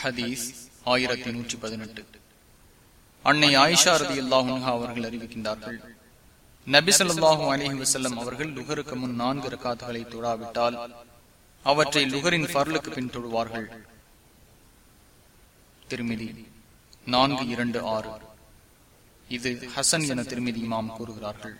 ஹதீஸ் ஆயிரத்தி நூற்றி பதினெட்டு. அன்னை ஆயிஷா ரதி அல்லாஹா அவர்கள் அறிவிக்கின்றார்கள். நபி சொல்லாஹு அலஹி வசல்லம் அவர்கள் லுகருக்கு முன் நான்கு ரக்காத்துகளை தொழாவிட்டால் அவற்றை லுகரின் பர்லுக்கு பின் தொழுவார்கள். திருமிதி நான்கு இரண்டு ஆறு. இது ஹசன் என திருமதி இமாம் கூறுகிறார்கள்.